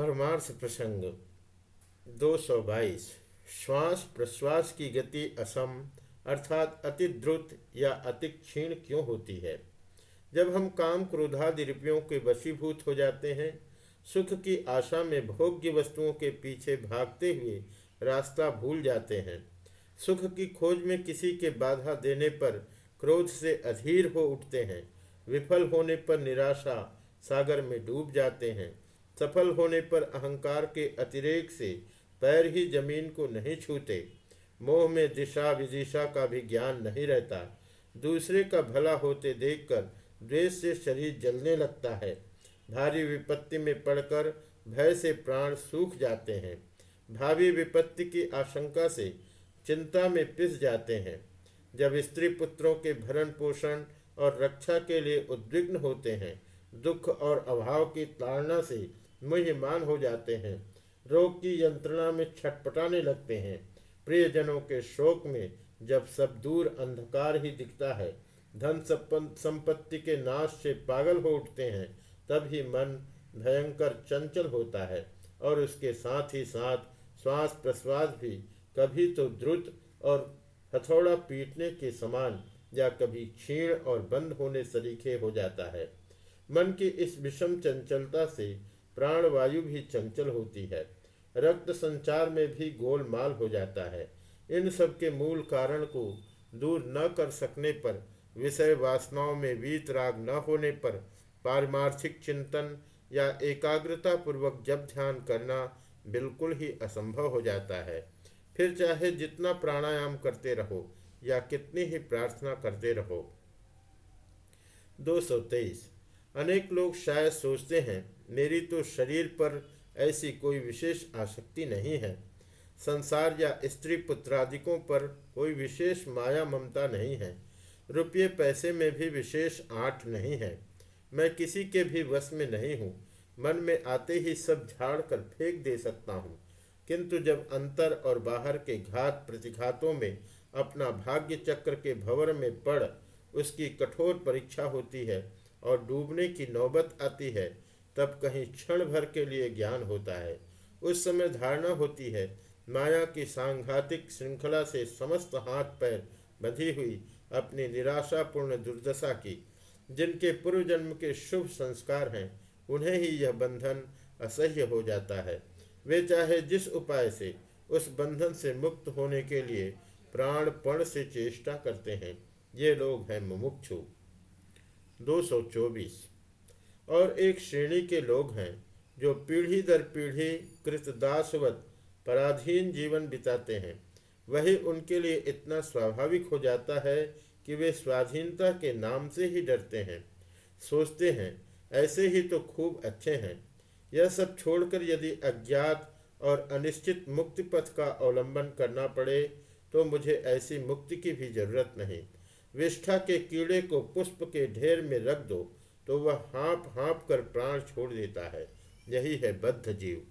परमार्थ प्रसंग 222 श्वास प्रश्वास की गति असम, अर्थात अति द्रुत या अति क्षीण क्यों होती है? जब हम काम क्रोधादि रिपियों के वशीभूत हो जाते हैं, सुख की आशा में भोग्य वस्तुओं के पीछे भागते हुए रास्ता भूल जाते हैं। सुख की खोज में किसी के बाधा देने पर क्रोध से अधीर हो उठते हैं। विफल होने पर निराशा सागर में डूब जाते हैं। सफल होने पर अहंकार के अतिरेक से पैर ही ज़मीन को नहीं छूते। मोह में दिशा विदिशा का भी ज्ञान नहीं रहता। दूसरे का भला होते देखकर द्वेष से शरीर जलने लगता है। भारी विपत्ति में पड़कर भय से प्राण सूख जाते हैं। भावी विपत्ति की आशंका से चिंता में पिस जाते हैं। जब स्त्री पुत्रों के भरण पोषण और रक्षा के लिए उद्विग्न होते हैं, दुख और अभाव की ताड़ना से मुह्यमान हो जाते हैं। रोग की यंत्रणा में छटपटाने लगते हैं। प्रियजनों के शोक में जब सब दूर अंधकार ही दिखता है, धन संपत्ति के नाश से पागल हो उठते हैं, तब ही मन भयंकर चंचल होता है और उसके साथ ही साथ श्वास प्रश्वास भी कभी तो द्रुत और हथौड़ा पीटने के समान या कभी क्षीण और बंद होने सरीखे हो जाता है। मन की इस विषम चंचलता से प्राणवायु भी चंचल होती है। रक्त संचार में भी गोलमाल हो जाता है। इन सब के मूल कारण को दूर न कर सकने पर, विषय वासनाओं में वीत राग न होने पर, पारमार्थिक चिंतन या एकाग्रता पूर्वक जब ध्यान करना बिल्कुल ही असंभव हो जाता है। फिर चाहे जितना प्राणायाम करते रहो या कितनी ही प्रार्थना करते रहो। दो सौ तेईस अनेक लोग शायद सोचते हैं, मेरी तो शरीर पर ऐसी कोई विशेष आसक्ति नहीं है। संसार या स्त्री पुत्रादिकों पर कोई विशेष माया ममता नहीं है। रुपये पैसे में भी विशेष आठ नहीं है। मैं किसी के भी वश में नहीं हूँ। मन में आते ही सब झाड़ कर फेंक दे सकता हूँ। किंतु जब अंतर और बाहर के घात प्रतिघातों में अपना भाग्य चक्र के भवर में पड़, उसकी कठोर परीक्षा होती है। और डूबने की नौबत आती है, तब कहीं क्षण भर के लिए ज्ञान होता है। उस समय धारणा होती है, माया की सांघातिक श्रृंखला से समस्त हाथ पैर बंधी हुई अपनी निराशापूर्ण दुर्दशा की, जिनके पूर्व जन्म के शुभ संस्कार हैं, उन्हें ही यह बंधन असह्य हो जाता है। वे चाहे जिस उपाय से, उस बंधन से मुक्त होने के लिए प्राणपण से चेष्टा करते हैं। ये लोग हैं मुमुक्षु। 224 और एक श्रेणी के लोग हैं जो पीढ़ी दर पीढ़ी कृतदासवत पराधीन जीवन बिताते हैं। वही उनके लिए इतना स्वाभाविक हो जाता है कि वे स्वाधीनता के नाम से ही डरते हैं। सोचते हैं, ऐसे ही तो खूब अच्छे हैं। यह सब छोड़कर यदि अज्ञात और अनिश्चित मुक्ति पथ का अवलंबन करना पड़े तो मुझे ऐसी मुक्ति की भी ज़रूरत नहीं। विष्ठा के कीड़े को पुष्प के ढेर में रख दो तो वह हाँप हाँप कर प्राण छोड़ देता है। यही है बद्ध जीव